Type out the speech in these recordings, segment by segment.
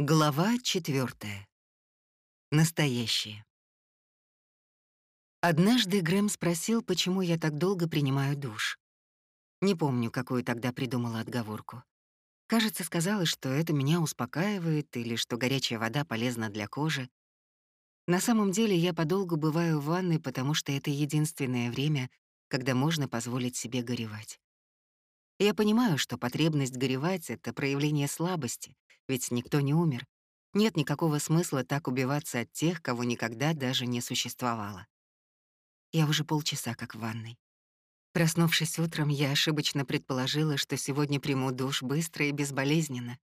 Глава четвертая. Настоящее. Однажды Грэм спросил, почему я так долго принимаю душ. Не помню, какую тогда придумала отговорку. Кажется, сказала, что это меня успокаивает или что горячая вода полезна для кожи. На самом деле я подолгу бываю в ванной, потому что это единственное время, когда можно позволить себе горевать. Я понимаю, что потребность горевать — это проявление слабости, ведь никто не умер. Нет никакого смысла так убиваться от тех, кого никогда даже не существовало. Я уже полчаса как в ванной. Проснувшись утром, я ошибочно предположила, что сегодня приму душ быстро и безболезненно.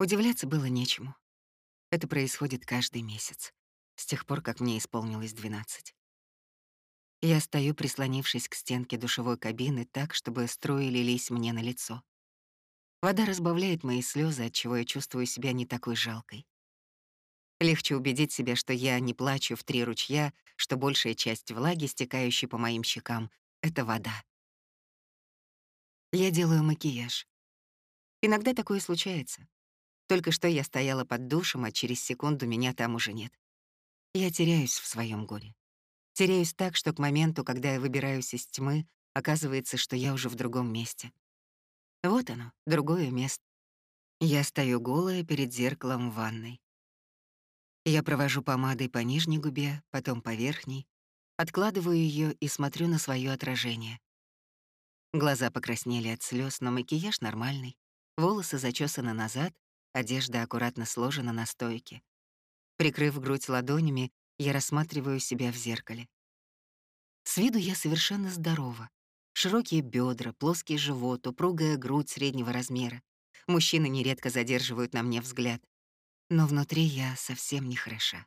Удивляться было нечему. Это происходит каждый месяц, с тех пор, как мне исполнилось 12. Я стою, прислонившись к стенке душевой кабины так, чтобы струи лились мне на лицо. Вода разбавляет мои слезы, от чего я чувствую себя не такой жалкой. Легче убедить себя, что я не плачу в три ручья, что большая часть влаги, стекающей по моим щекам, — это вода. Я делаю макияж. Иногда такое случается. Только что я стояла под душем, а через секунду меня там уже нет. Я теряюсь в своем горе. Теряюсь так, что к моменту, когда я выбираюсь из тьмы, оказывается, что я уже в другом месте. Вот оно, другое место. Я стою голая перед зеркалом в ванной. Я провожу помадой по нижней губе, потом по верхней, откладываю ее и смотрю на свое отражение. Глаза покраснели от слез, но макияж нормальный. Волосы зачесаны назад, одежда аккуратно сложена на стойке. Прикрыв грудь ладонями, я рассматриваю себя в зеркале. С виду я совершенно здорова. Широкие бедра, плоский живот, упругая грудь среднего размера. Мужчины нередко задерживают на мне взгляд. Но внутри я совсем не хороша.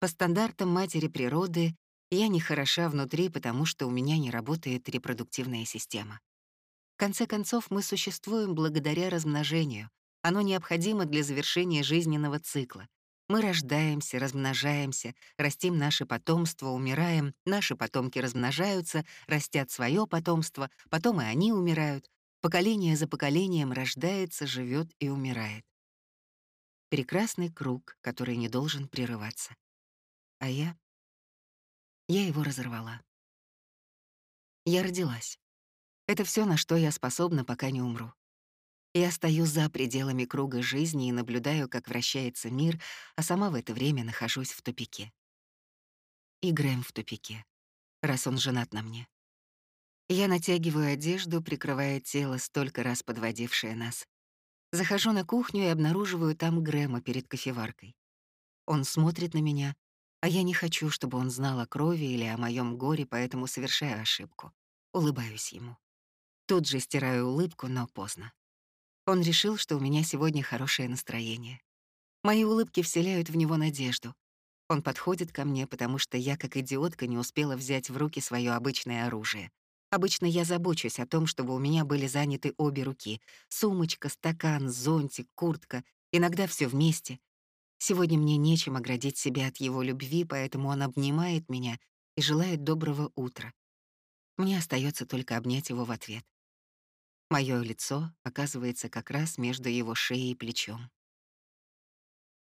По стандартам матери природы я не хороша внутри, потому что у меня не работает репродуктивная система. В конце концов, мы существуем благодаря размножению. Оно необходимо для завершения жизненного цикла. Мы рождаемся, размножаемся, растим наше потомство, умираем, наши потомки размножаются, растят свое потомство, потом и они умирают. Поколение за поколением рождается, живет и умирает. Прекрасный круг, который не должен прерываться. А я? Я его разорвала. Я родилась. Это все, на что я способна, пока не умру. Я стою за пределами круга жизни и наблюдаю, как вращается мир, а сама в это время нахожусь в тупике. И Грэм в тупике, раз он женат на мне. Я натягиваю одежду, прикрывая тело, столько раз подводившее нас. Захожу на кухню и обнаруживаю там Грэма перед кофеваркой. Он смотрит на меня, а я не хочу, чтобы он знал о крови или о моем горе, поэтому совершаю ошибку. Улыбаюсь ему. Тут же стираю улыбку, но поздно. Он решил, что у меня сегодня хорошее настроение. Мои улыбки вселяют в него надежду. Он подходит ко мне, потому что я, как идиотка, не успела взять в руки свое обычное оружие. Обычно я забочусь о том, чтобы у меня были заняты обе руки. Сумочка, стакан, зонтик, куртка. Иногда все вместе. Сегодня мне нечем оградить себя от его любви, поэтому он обнимает меня и желает доброго утра. Мне остается только обнять его в ответ. Моё лицо оказывается как раз между его шеей и плечом.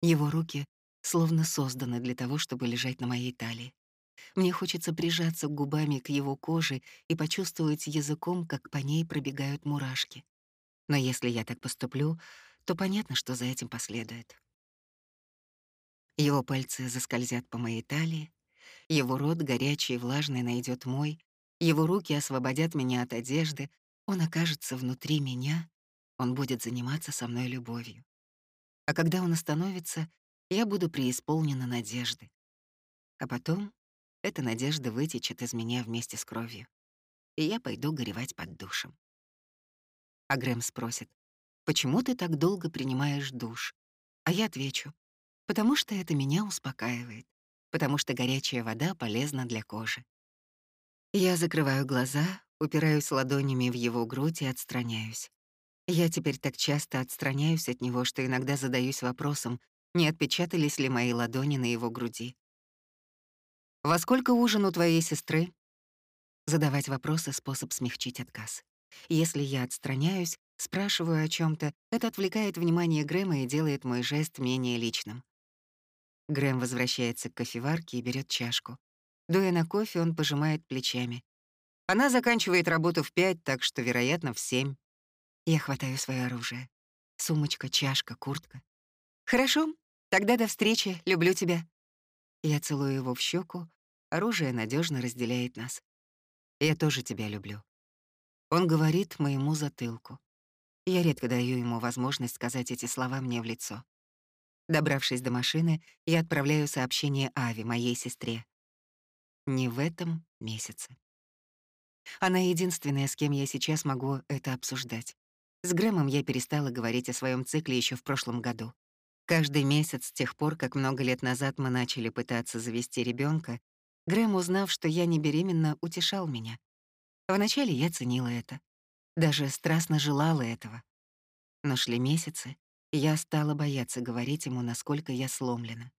Его руки словно созданы для того, чтобы лежать на моей талии. Мне хочется прижаться губами к его коже и почувствовать языком, как по ней пробегают мурашки. Но если я так поступлю, то понятно, что за этим последует. Его пальцы заскользят по моей талии, его рот горячий и влажный найдет мой, его руки освободят меня от одежды, он окажется внутри меня, он будет заниматься со мной любовью. А когда он остановится, я буду преисполнена надежды. А потом эта надежда вытечет из меня вместе с кровью, и я пойду горевать под душем. А Грэм спросит, «Почему ты так долго принимаешь душ?» А я отвечу, «Потому что это меня успокаивает, потому что горячая вода полезна для кожи». Я закрываю глаза, упираюсь ладонями в его грудь и отстраняюсь. Я теперь так часто отстраняюсь от него, что иногда задаюсь вопросом, не отпечатались ли мои ладони на его груди. «Во сколько ужин у твоей сестры?» Задавать вопросы — способ смягчить отказ. Если я отстраняюсь, Спрашиваю о чем то это отвлекает внимание Грэма и делает мой жест менее личным. Грэм возвращается к кофеварке и берет чашку. Дуя на кофе, он пожимает плечами. Она заканчивает работу в пять, так что, вероятно, в семь. Я хватаю свое оружие. Сумочка, чашка, куртка. «Хорошо, тогда до встречи, люблю тебя». Я целую его в щеку. оружие надежно разделяет нас. «Я тоже тебя люблю». Он говорит моему затылку. Я редко даю ему возможность сказать эти слова мне в лицо. Добравшись до машины, я отправляю сообщение Ави, моей сестре. Не в этом месяце. Она единственная, с кем я сейчас могу это обсуждать. С Грэмом я перестала говорить о своем цикле еще в прошлом году. Каждый месяц с тех пор, как много лет назад мы начали пытаться завести ребенка, Грэм, узнав, что я не беременна, утешал меня. Вначале я ценила это. Даже страстно желала этого. Но шли месяцы, я стала бояться говорить ему, насколько я сломлена.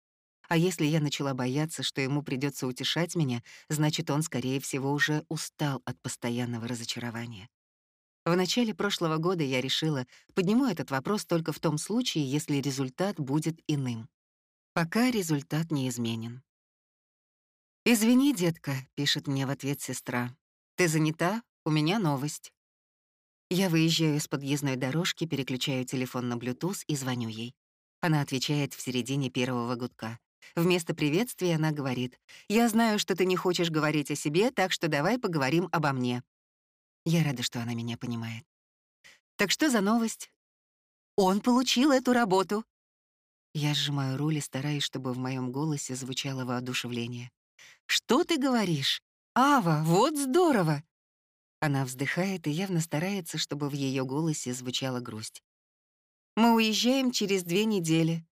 А если я начала бояться, что ему придется утешать меня, значит, он, скорее всего, уже устал от постоянного разочарования. В начале прошлого года я решила, подниму этот вопрос только в том случае, если результат будет иным. Пока результат не изменен. «Извини, детка», — пишет мне в ответ сестра. «Ты занята? У меня новость». Я выезжаю с подъездной дорожки, переключаю телефон на Bluetooth и звоню ей. Она отвечает в середине первого гудка. Вместо приветствия она говорит, «Я знаю, что ты не хочешь говорить о себе, так что давай поговорим обо мне». Я рада, что она меня понимает. «Так что за новость?» «Он получил эту работу!» Я сжимаю руль и стараюсь, чтобы в моем голосе звучало воодушевление. «Что ты говоришь? Ава, вот здорово! Она вздыхает и явно старается, чтобы в ее голосе звучала грусть. «Мы уезжаем через две недели».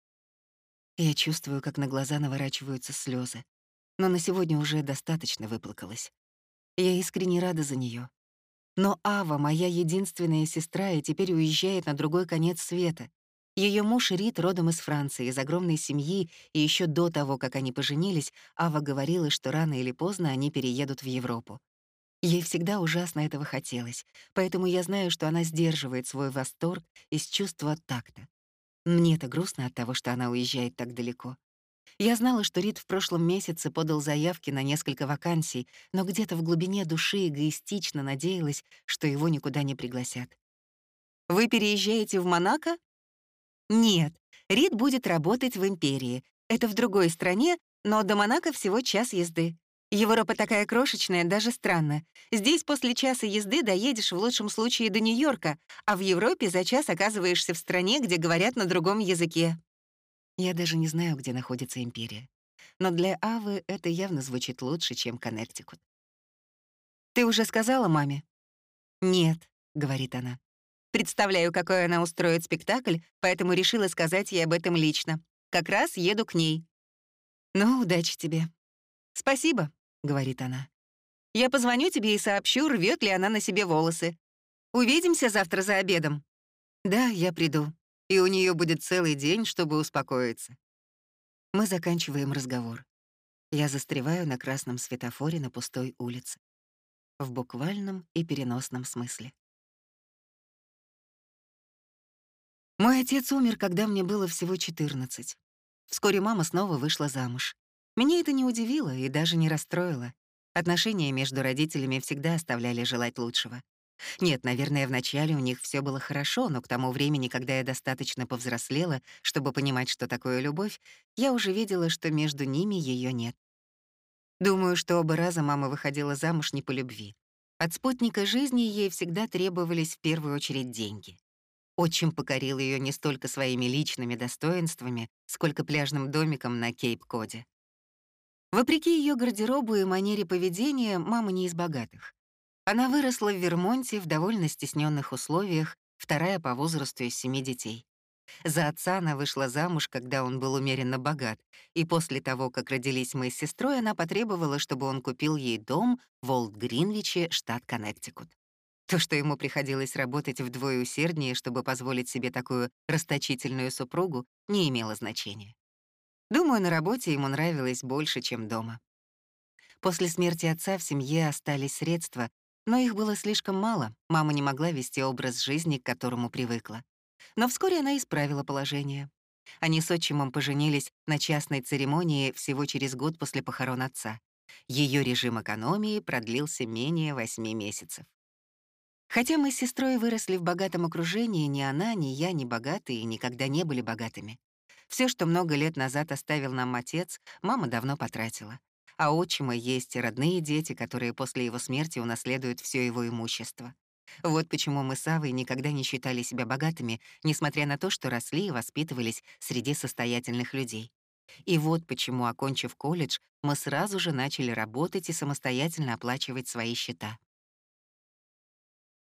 Я чувствую, как на глаза наворачиваются слезы, но на сегодня уже достаточно выплакалась. Я искренне рада за нее. Но Ава — моя единственная сестра и теперь уезжает на другой конец света. Ее муж Рит родом из Франции, из огромной семьи, и еще до того, как они поженились, Ава говорила, что рано или поздно они переедут в Европу. Ей всегда ужасно этого хотелось, поэтому я знаю, что она сдерживает свой восторг из чувства такта. Мне-то грустно от того, что она уезжает так далеко. Я знала, что Рид в прошлом месяце подал заявки на несколько вакансий, но где-то в глубине души эгоистично надеялась, что его никуда не пригласят. «Вы переезжаете в Монако?» «Нет, Рид будет работать в Империи. Это в другой стране, но до Монако всего час езды. Европа такая крошечная, даже странно. Здесь после часа езды доедешь в лучшем случае до Нью-Йорка, а в Европе за час оказываешься в стране, где говорят на другом языке. Я даже не знаю, где находится империя. Но для Авы это явно звучит лучше, чем Коннектикут. «Ты уже сказала маме?» «Нет», — говорит она. «Представляю, какой она устроит спектакль, поэтому решила сказать ей об этом лично. Как раз еду к ней». «Ну, удачи тебе». «Спасибо», говорит она. «Я позвоню тебе и сообщу, рвет ли она на себе волосы. Увидимся завтра за обедом». «Да, я приду. И у нее будет целый день, чтобы успокоиться». Мы заканчиваем разговор. Я застреваю на красном светофоре на пустой улице. В буквальном и переносном смысле. Мой отец умер, когда мне было всего 14. Вскоре мама снова вышла замуж. Меня это не удивило и даже не расстроило. Отношения между родителями всегда оставляли желать лучшего. Нет, наверное, вначале у них все было хорошо, но к тому времени, когда я достаточно повзрослела, чтобы понимать, что такое любовь, я уже видела, что между ними ее нет. Думаю, что оба раза мама выходила замуж не по любви. От спутника жизни ей всегда требовались в первую очередь деньги. Отчим покорил ее не столько своими личными достоинствами, сколько пляжным домиком на Кейп-Коде. Вопреки ее гардеробу и манере поведения, мама не из богатых. Она выросла в Вермонте в довольно стесненных условиях, вторая по возрасту из семи детей. За отца она вышла замуж, когда он был умеренно богат, и после того, как родились мы с сестрой, она потребовала, чтобы он купил ей дом в Олд-Гринвиче, штат Коннектикут. То, что ему приходилось работать вдвое усерднее, чтобы позволить себе такую расточительную супругу, не имело значения. Думаю, на работе ему нравилось больше, чем дома. После смерти отца в семье остались средства, Но их было слишком мало, мама не могла вести образ жизни, к которому привыкла. Но вскоре она исправила положение. Они с отчимом поженились на частной церемонии всего через год после похорон отца. Ее режим экономии продлился менее восьми месяцев. Хотя мы с сестрой выросли в богатом окружении, ни она, ни я не богатые и никогда не были богатыми. Все, что много лет назад оставил нам отец, мама давно потратила. А отчима есть родные дети, которые после его смерти унаследуют все его имущество. Вот почему мы с Авой никогда не считали себя богатыми, несмотря на то, что росли и воспитывались среди состоятельных людей. И вот почему, окончив колледж, мы сразу же начали работать и самостоятельно оплачивать свои счета.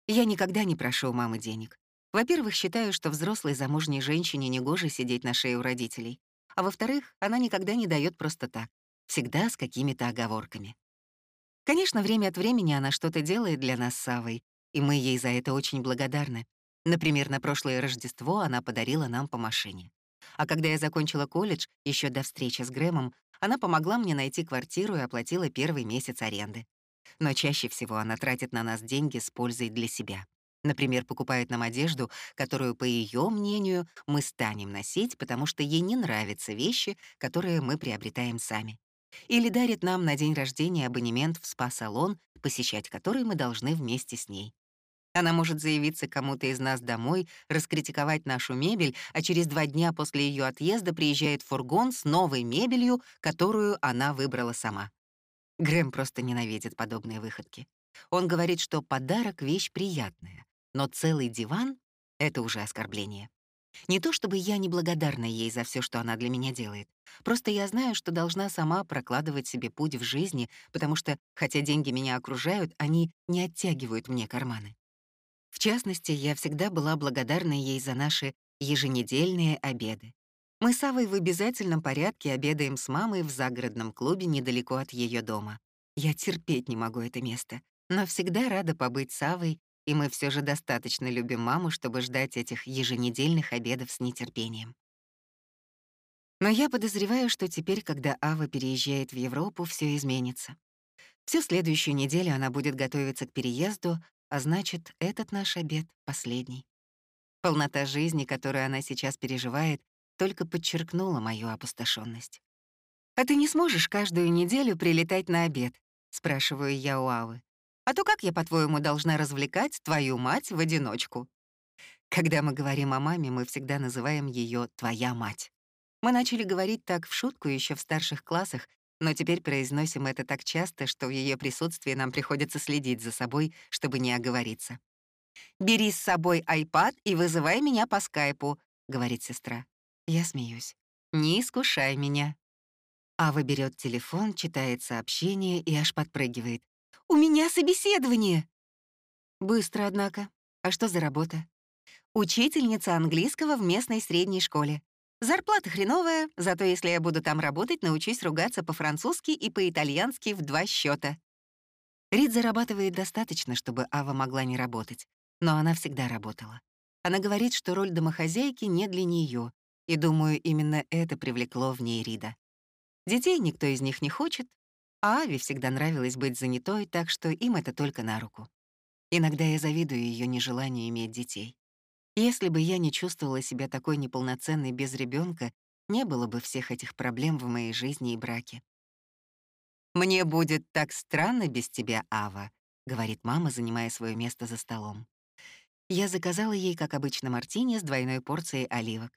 Я никогда не прошу у мамы денег. Во-первых, считаю, что взрослой замужней женщине негоже сидеть на шее у родителей. А во-вторых, она никогда не дает просто так, всегда с какими-то оговорками. Конечно, время от времени она что-то делает для нас с Савой, и мы ей за это очень благодарны. Например, на прошлое Рождество она подарила нам по машине. А когда я закончила колледж, еще до встречи с Грэмом, она помогла мне найти квартиру и оплатила первый месяц аренды. Но чаще всего она тратит на нас деньги с пользой для себя. Например, покупает нам одежду, которую, по ее мнению, мы станем носить, потому что ей не нравятся вещи, которые мы приобретаем сами. Или дарит нам на день рождения абонемент в спа-салон, посещать который мы должны вместе с ней. Она может заявиться кому-то из нас домой, раскритиковать нашу мебель, а через два дня после ее отъезда приезжает фургон с новой мебелью, которую она выбрала сама. Грэм просто ненавидит подобные выходки. Он говорит, что подарок — вещь приятная, но целый диван — это уже оскорбление. Не то чтобы я не благодарна ей за все, что она для меня делает. Просто я знаю, что должна сама прокладывать себе путь в жизни, потому что, хотя деньги меня окружают, они не оттягивают мне карманы. В частности, я всегда была благодарна ей за наши еженедельные обеды. Мы с Авой в обязательном порядке обедаем с мамой в загородном клубе недалеко от ее дома. Я терпеть не могу это место, но всегда рада побыть с Авой, и мы все же достаточно любим маму, чтобы ждать этих еженедельных обедов с нетерпением. Но я подозреваю, что теперь, когда Ава переезжает в Европу, все изменится. Всю следующую неделю она будет готовиться к переезду, а значит, этот наш обед — последний. Полнота жизни, которую она сейчас переживает, только подчеркнула мою опустошенность. «А ты не сможешь каждую неделю прилетать на обед?» — спрашиваю я у Авы. «А то как я, по-твоему, должна развлекать твою мать в одиночку?» Когда мы говорим о маме, мы всегда называем ее «твоя мать». Мы начали говорить так в шутку еще в старших классах, но теперь произносим это так часто, что в ее присутствии нам приходится следить за собой, чтобы не оговориться. «Бери с собой айпад и вызывай меня по скайпу», — говорит сестра. Я смеюсь. «Не искушай меня». Ава берет телефон, читает сообщение и аж подпрыгивает. «У меня собеседование!» Быстро, однако. А что за работа? Учительница английского в местной средней школе. Зарплата хреновая, зато если я буду там работать, научусь ругаться по-французски и по-итальянски в два счета. Рид зарабатывает достаточно, чтобы Ава могла не работать, но она всегда работала. Она говорит, что роль домохозяйки не для нее, и, думаю, именно это привлекло в ней Рида. Детей никто из них не хочет, а Аве всегда нравилось быть занятой, так что им это только на руку. Иногда я завидую ее нежеланию иметь детей. Если бы я не чувствовала себя такой неполноценной без ребенка, не было бы всех этих проблем в моей жизни и браке. «Мне будет так странно без тебя, Ава», — говорит мама, занимая свое место за столом. Я заказала ей, как обычно, мартини с двойной порцией оливок.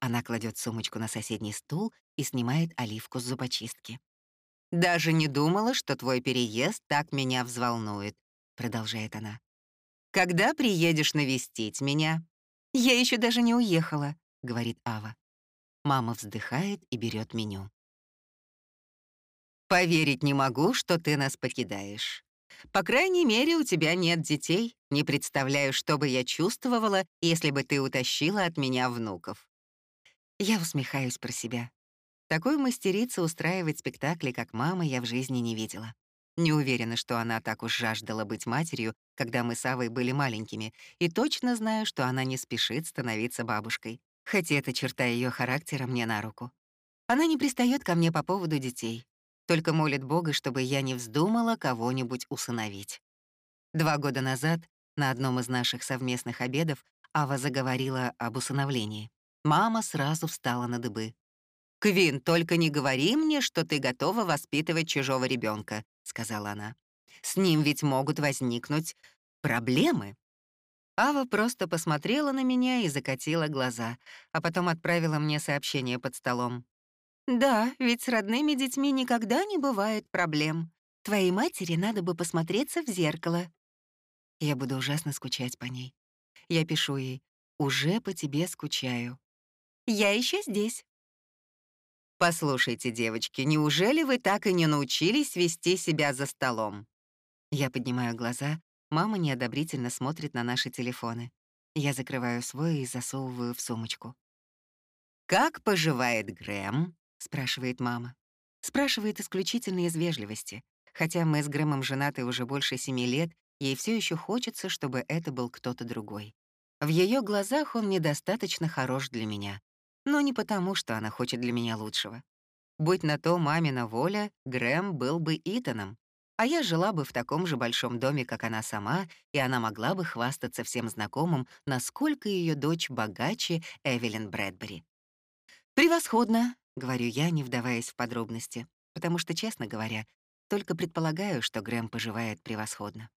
Она кладет сумочку на соседний стул и снимает оливку с зубочистки. «Даже не думала, что твой переезд так меня взволнует», — продолжает она. «Когда приедешь навестить меня?» «Я еще даже не уехала», — говорит Ава. Мама вздыхает и берет меню. «Поверить не могу, что ты нас покидаешь. По крайней мере, у тебя нет детей. Не представляю, что бы я чувствовала, если бы ты утащила от меня внуков». Я усмехаюсь про себя. Такой мастерицы устраивать спектакли, как мама, я в жизни не видела. Не уверена, что она так уж жаждала быть матерью, когда мы с Авой были маленькими, и точно знаю, что она не спешит становиться бабушкой, хотя эта черта ее характера мне на руку. Она не пристает ко мне по поводу детей, только молит Бога, чтобы я не вздумала кого-нибудь усыновить. Два года назад на одном из наших совместных обедов Ава заговорила об усыновлении. Мама сразу встала на дыбы. «Квин, только не говори мне, что ты готова воспитывать чужого ребенка, сказала она. «С ним ведь могут возникнуть проблемы». Ава просто посмотрела на меня и закатила глаза, а потом отправила мне сообщение под столом. «Да, ведь с родными детьми никогда не бывает проблем. Твоей матери надо бы посмотреться в зеркало». Я буду ужасно скучать по ней. Я пишу ей «Уже по тебе скучаю». «Я еще здесь». «Послушайте, девочки, неужели вы так и не научились вести себя за столом?» Я поднимаю глаза, мама неодобрительно смотрит на наши телефоны. Я закрываю свой и засовываю в сумочку. «Как поживает Грэм?» — спрашивает мама. Спрашивает исключительно из вежливости. Хотя мы с Грэмом женаты уже больше семи лет, ей все еще хочется, чтобы это был кто-то другой. В ее глазах он недостаточно хорош для меня но не потому, что она хочет для меня лучшего. Будь на то мамина воля, Грэм был бы Итаном, а я жила бы в таком же большом доме, как она сама, и она могла бы хвастаться всем знакомым, насколько ее дочь богаче Эвелин Брэдбери. «Превосходно», — говорю я, не вдаваясь в подробности, потому что, честно говоря, только предполагаю, что Грэм поживает превосходно.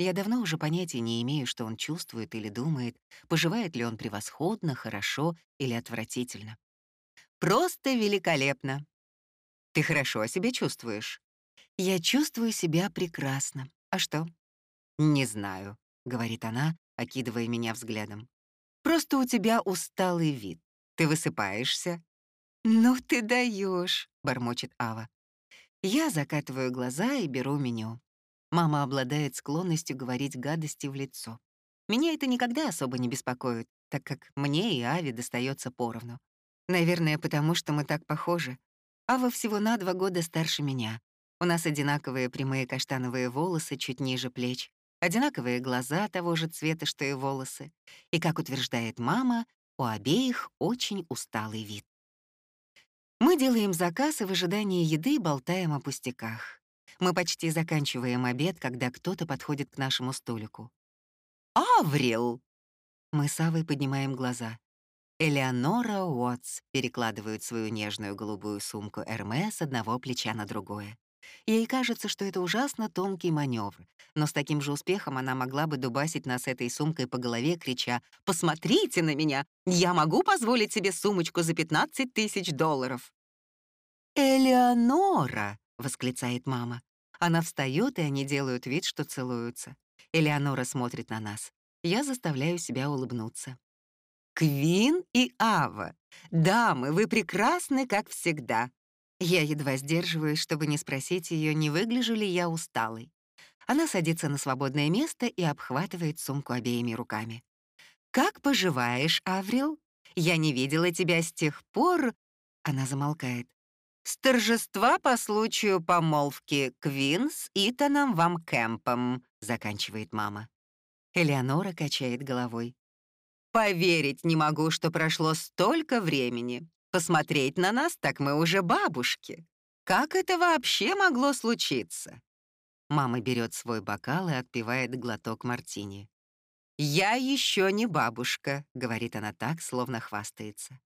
Я давно уже понятия не имею, что он чувствует или думает, поживает ли он превосходно, хорошо или отвратительно. Просто великолепно. Ты хорошо себя чувствуешь? Я чувствую себя прекрасно. А что? Не знаю, говорит она, окидывая меня взглядом. Просто у тебя усталый вид. Ты высыпаешься. Ну ты даешь, бормочет Ава. Я закатываю глаза и беру меню. Мама обладает склонностью говорить гадости в лицо. Меня это никогда особо не беспокоит, так как мне и Ави достается поровну. Наверное, потому что мы так похожи. Ава всего на два года старше меня. У нас одинаковые прямые каштановые волосы чуть ниже плеч, одинаковые глаза того же цвета, что и волосы. И, как утверждает мама, у обеих очень усталый вид. Мы делаем заказ и в ожидании еды болтаем о пустяках. Мы почти заканчиваем обед, когда кто-то подходит к нашему столику. «Аврил!» Мы с Авой поднимаем глаза. Элеонора Уотс перекладывает свою нежную голубую сумку Эрме с одного плеча на другое. Ей кажется, что это ужасно тонкий маневр, но с таким же успехом она могла бы дубасить нас этой сумкой по голове, крича «Посмотрите на меня! Я могу позволить себе сумочку за 15 тысяч долларов!» «Элеонора!» — восклицает мама. Она встает, и они делают вид, что целуются. Элеонора смотрит на нас. Я заставляю себя улыбнуться. «Квин и Ава! Дамы, вы прекрасны, как всегда!» Я едва сдерживаюсь, чтобы не спросить ее, не выгляжу ли я усталой. Она садится на свободное место и обхватывает сумку обеими руками. «Как поживаешь, Аврил? Я не видела тебя с тех пор...» Она замолкает. С торжества по случаю помолвки Квин с Итаном Вам Кэмпом, заканчивает мама. Элеонора качает головой. Поверить не могу, что прошло столько времени. Посмотреть на нас, так мы уже бабушки. Как это вообще могло случиться? Мама берет свой бокал и отпивает глоток мартини. «Я еще не бабушка», — говорит она так, словно хвастается.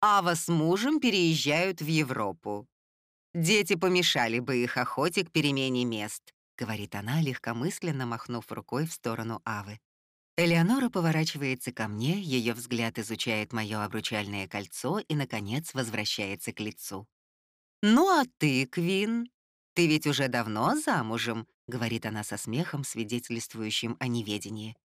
Ава с мужем переезжают в Европу. Дети помешали бы их охоте к перемене мест, говорит она, легкомысленно махнув рукой в сторону Авы. Элеонора поворачивается ко мне, ее взгляд изучает мое обручальное кольцо и, наконец, возвращается к лицу. «Ну а ты, Квин, ты ведь уже давно замужем», — говорит она со смехом, свидетельствующим о неведении.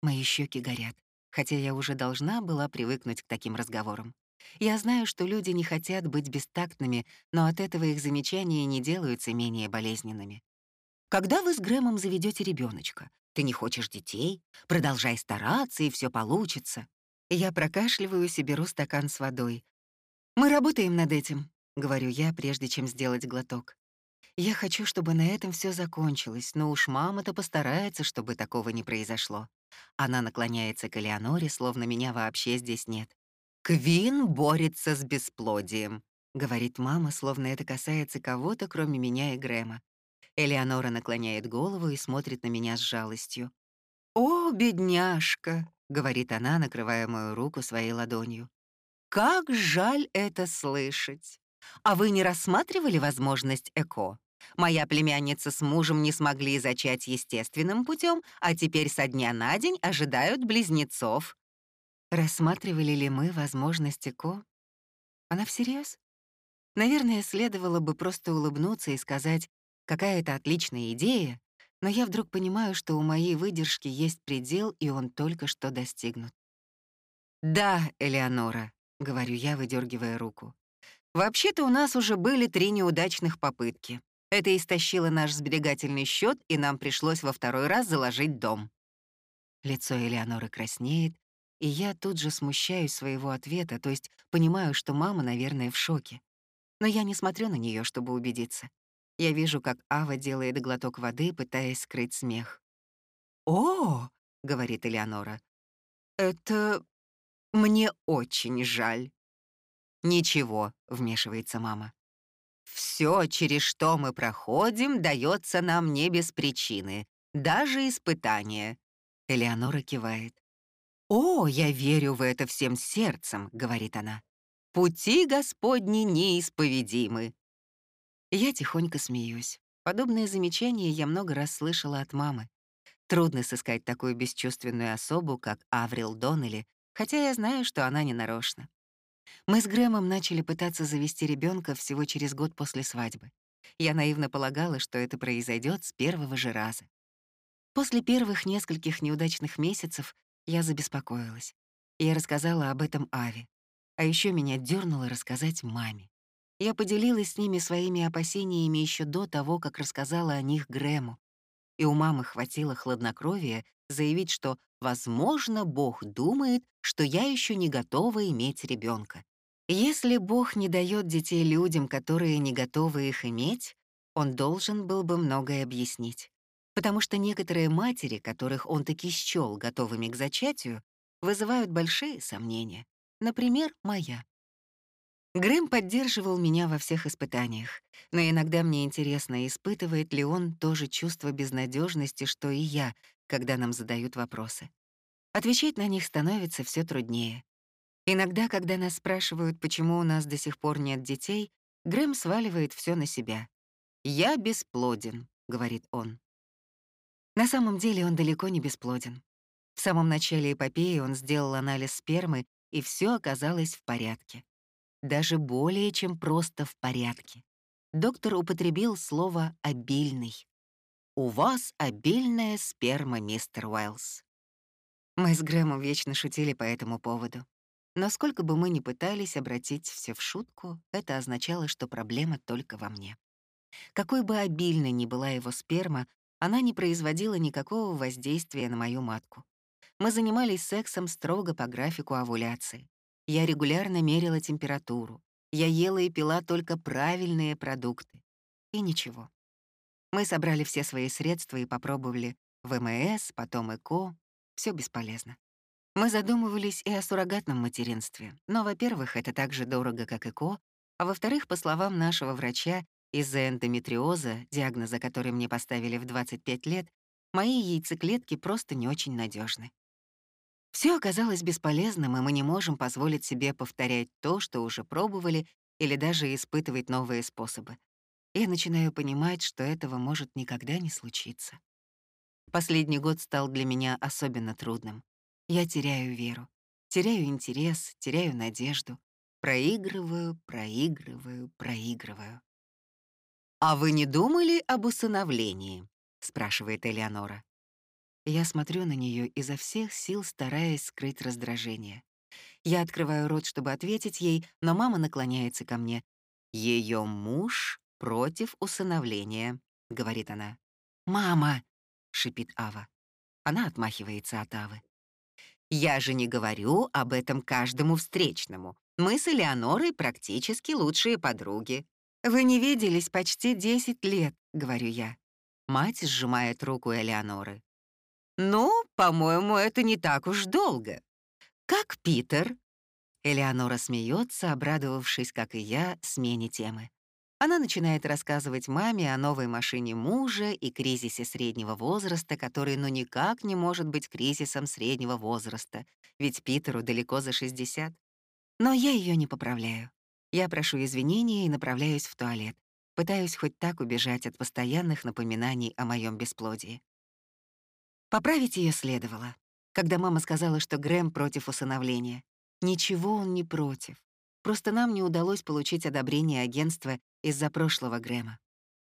Мои щеки горят, хотя я уже должна была привыкнуть к таким разговорам. Я знаю, что люди не хотят быть бестактными, но от этого их замечания не делаются менее болезненными. Когда вы с Грэмом заведете ребеночка, ты не хочешь детей, продолжай стараться, и все получится. Я прокашливаюсь и беру стакан с водой. Мы работаем над этим, говорю я, прежде чем сделать глоток. Я хочу, чтобы на этом все закончилось, но уж мама-то постарается, чтобы такого не произошло. Она наклоняется к Элеоноре, словно меня вообще здесь нет. «Квин борется с бесплодием», — говорит мама, словно это касается кого-то, кроме меня и Грэма. Элеонора наклоняет голову и смотрит на меня с жалостью. «О, бедняжка!» — говорит она, накрывая мою руку своей ладонью. «Как жаль это слышать! А вы не рассматривали возможность ЭКО? Моя племянница с мужем не смогли зачать естественным путем, а теперь со дня на день ожидают близнецов». Рассматривали ли мы возможность ЭКО? Она всерьез? Наверное, следовало бы просто улыбнуться и сказать, какая это отличная идея, но я вдруг понимаю, что у моей выдержки есть предел, и он только что достигнут. «Да, Элеонора», — говорю я, выдергивая руку. «Вообще-то у нас уже были три неудачных попытки. Это истощило наш сберегательный счет, и нам пришлось во второй раз заложить дом». Лицо Элеоноры краснеет, и я тут же смущаюсь своего ответа, то есть понимаю, что мама, наверное, в шоке. Но я не смотрю на нее, чтобы убедиться. Я вижу, как Ава делает глоток воды, пытаясь скрыть смех. «О!» — говорит Элеонора. «Это... мне очень жаль». «Ничего», — вмешивается мама. Все, через что мы проходим, дается нам не без причины, даже испытания». Элеонора кивает. «О, я верю в это всем сердцем», — говорит она. «Пути Господни неисповедимы». Я тихонько смеюсь. Подобные замечания я много раз слышала от мамы. Трудно сыскать такую бесчувственную особу, как Аврил Доннелли, хотя я знаю, что она не нарочна. Мы с Грэмом начали пытаться завести ребенка всего через год после свадьбы. Я наивно полагала, что это произойдет с первого же раза. После первых нескольких неудачных месяцев я забеспокоилась. Я рассказала об этом Аве. А еще меня дернуло рассказать маме. Я поделилась с ними своими опасениями еще до того, как рассказала о них Грэму. И у мамы хватило хладнокровия заявить, что, возможно, Бог думает, что я еще не готова иметь ребенка. Если Бог не дает детей людям, которые не готовы их иметь, он должен был бы многое объяснить. Потому что некоторые матери, которых он таки счёл готовыми к зачатию, вызывают большие сомнения. Например, моя. Грэм поддерживал меня во всех испытаниях, но иногда мне интересно, испытывает ли он то же чувство безнадежности, что и я, когда нам задают вопросы. Отвечать на них становится все труднее. Иногда, когда нас спрашивают, почему у нас до сих пор нет детей, Грэм сваливает все на себя. «Я бесплоден», — говорит он. На самом деле он далеко не бесплоден. В самом начале эпопеи он сделал анализ спермы, и все оказалось в порядке даже более чем просто в порядке. Доктор употребил слово «обильный». «У вас обильная сперма, мистер Уайлз». Мы с Грэмом вечно шутили по этому поводу. Но сколько бы мы ни пытались обратить все в шутку, это означало, что проблема только во мне. Какой бы обильной ни была его сперма, она не производила никакого воздействия на мою матку. Мы занимались сексом строго по графику овуляции. Я регулярно мерила температуру. Я ела и пила только правильные продукты. И ничего. Мы собрали все свои средства и попробовали ВМС, потом ЭКО. Все бесполезно. Мы задумывались и о суррогатном материнстве, но, во-первых, это так же дорого, как ЭКО, а во-вторых, по словам нашего врача, из-за эндометриоза, диагноза который мне поставили в 25 лет, мои яйцеклетки просто не очень надежны. Все оказалось бесполезным, и мы не можем позволить себе повторять то, что уже пробовали, или даже испытывать новые способы. Я начинаю понимать, что этого может никогда не случиться. Последний год стал для меня особенно трудным. Я теряю веру, теряю интерес, теряю надежду. Проигрываю, проигрываю, проигрываю. «А вы не думали об усыновлении?» — спрашивает Элеонора. Я смотрю на нее изо всех сил, стараясь скрыть раздражение. Я открываю рот, чтобы ответить ей, но мама наклоняется ко мне. Ее муж против усыновления», — говорит она. «Мама!» — шипит Ава. Она отмахивается от Авы. «Я же не говорю об этом каждому встречному. Мы с Элеонорой практически лучшие подруги. Вы не виделись почти 10 лет», — говорю я. Мать сжимает руку Элеоноры. «Ну, по-моему, это не так уж долго. Как Питер?» Элеонора смеется, обрадовавшись, как и я, смене темы. Она начинает рассказывать маме о новой машине мужа и кризисе среднего возраста, который ну никак не может быть кризисом среднего возраста, ведь Питеру далеко за 60. Но я ее не поправляю. Я прошу извинения и направляюсь в туалет. Пытаюсь хоть так убежать от постоянных напоминаний о моем бесплодии. Поправить ее следовало, когда мама сказала, что Грэм против усыновления. Ничего он не против. Просто нам не удалось получить одобрение агентства из-за прошлого Грэма.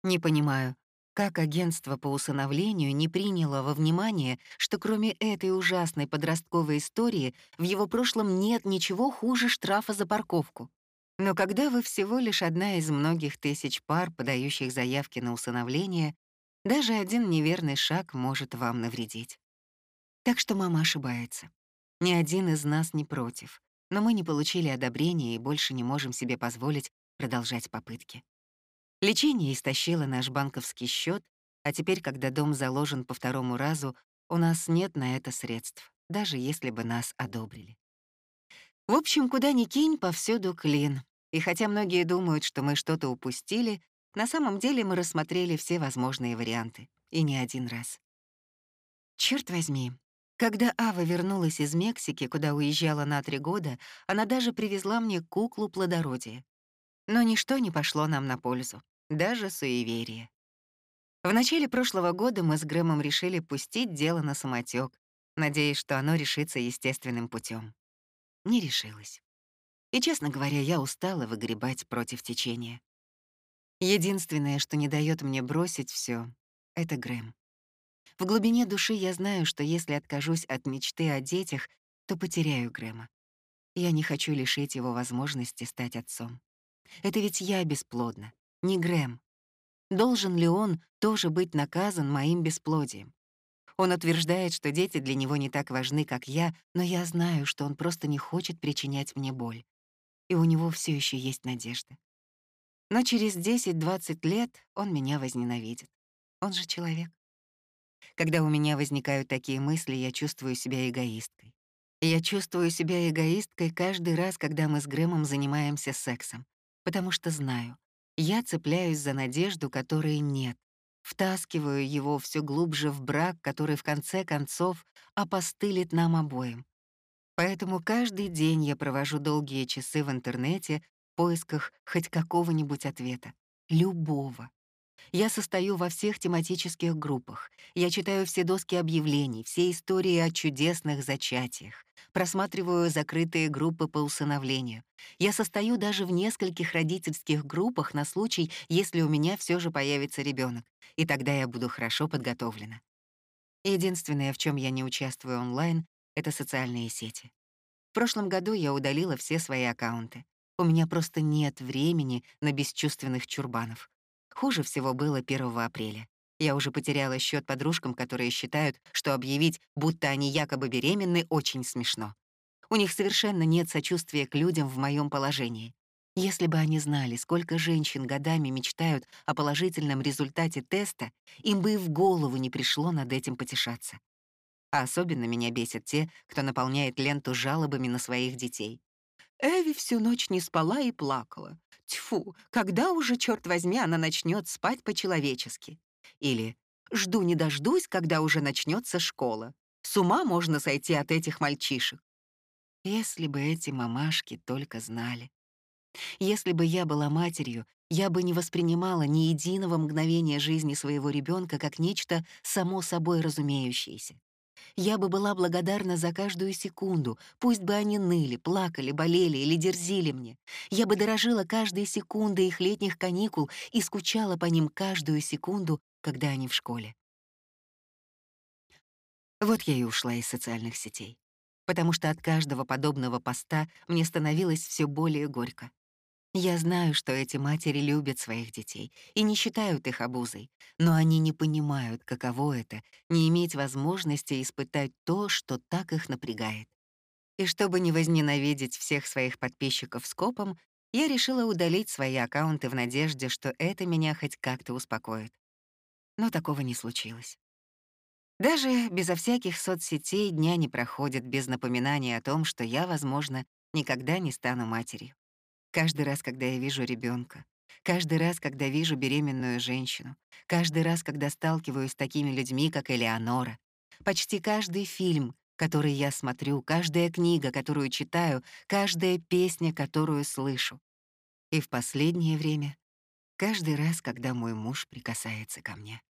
Не понимаю, как агентство по усыновлению не приняло во внимание, что кроме этой ужасной подростковой истории в его прошлом нет ничего хуже штрафа за парковку. Но когда вы всего лишь одна из многих тысяч пар, подающих заявки на усыновление, даже один неверный шаг может вам навредить. Так что мама ошибается. Ни один из нас не против, но мы не получили одобрения и больше не можем себе позволить продолжать попытки. Лечение истощило наш банковский счет, а теперь, когда дом заложен по второму разу, у нас нет на это средств, даже если бы нас одобрили. В общем, куда ни кинь, повсюду клин. И хотя многие думают, что мы что-то упустили, на самом деле мы рассмотрели все возможные варианты, и не один раз. Черт возьми, когда Ава вернулась из Мексики, куда уезжала на три года, она даже привезла мне куклу плодородия. Но ничто не пошло нам на пользу даже суеверие. В начале прошлого года мы с Грэмом решили пустить дело на самотек, надеясь, что оно решится естественным путем. Не решилось. И, честно говоря, я устала выгребать против течения. Единственное, что не дает мне бросить все, это Грэм. В глубине души я знаю, что если откажусь от мечты о детях, то потеряю Грэма. Я не хочу лишить его возможности стать отцом. Это ведь я бесплодна, не Грэм. Должен ли он тоже быть наказан моим бесплодием? Он утверждает, что дети для него не так важны, как я, но я знаю, что он просто не хочет причинять мне боль. И у него все еще есть надежда. Но через 10-20 лет он меня возненавидит. Он же человек. Когда у меня возникают такие мысли, я чувствую себя эгоисткой. Я чувствую себя эгоисткой каждый раз, когда мы с Грэмом занимаемся сексом, потому что знаю, я цепляюсь за надежду, которой нет, втаскиваю его все глубже в брак, который в конце концов опостылит нам обоим. Поэтому каждый день я провожу долгие часы в интернете в поисках хоть какого-нибудь ответа. Любого. Я состою во всех тематических группах. Я читаю все доски объявлений, все истории о чудесных зачатиях. Просматриваю закрытые группы по усыновлению. Я состою даже в нескольких родительских группах на случай, если у меня все же появится ребенок, и тогда я буду хорошо подготовлена. Единственное, в чем я не участвую онлайн, это социальные сети. В прошлом году я удалила все свои аккаунты. У меня просто нет времени на бесчувственных чурбанов. Хуже всего было 1 апреля. Я уже потеряла счет подружкам, которые считают, что объявить, будто они якобы беременны, очень смешно. У них совершенно нет сочувствия к людям в моем положении. Если бы они знали, сколько женщин годами мечтают о положительном результате теста, им бы и в голову не пришло над этим потешаться. А особенно меня бесят те, кто наполняет ленту жалобами на своих детей. Эви всю ночь не спала и плакала. Тьфу, когда уже, черт возьми, она начнет спать по-человечески? Или «Жду не дождусь, когда уже начнется школа. С ума можно сойти от этих мальчишек». Если бы эти мамашки только знали. Если бы я была матерью, я бы не воспринимала ни единого мгновения жизни своего ребенка как нечто само собой разумеющееся. Я бы была благодарна за каждую секунду, пусть бы они ныли, плакали, болели или дерзили мне. Я бы дорожила каждой секундой их летних каникул и скучала по ним каждую секунду, когда они в школе. Вот я и ушла из социальных сетей, потому что от каждого подобного поста мне становилось все более горько. Я знаю, что эти матери любят своих детей и не считают их обузой, но они не понимают, каково это — не иметь возможности испытать то, что так их напрягает. И чтобы не возненавидеть всех своих подписчиков скопом, я решила удалить свои аккаунты в надежде, что это меня хоть как-то успокоит. Но такого не случилось. Даже безо всяких соцсетей дня не проходит без напоминания о том, что я, возможно, никогда не стану матерью. Каждый раз, когда я вижу ребенка, Каждый раз, когда вижу беременную женщину, каждый раз, когда сталкиваюсь с такими людьми, как Элеонора, почти каждый фильм, который я смотрю, каждая книга, которую читаю, каждая песня, которую слышу. И в последнее время каждый раз, когда мой муж прикасается ко мне.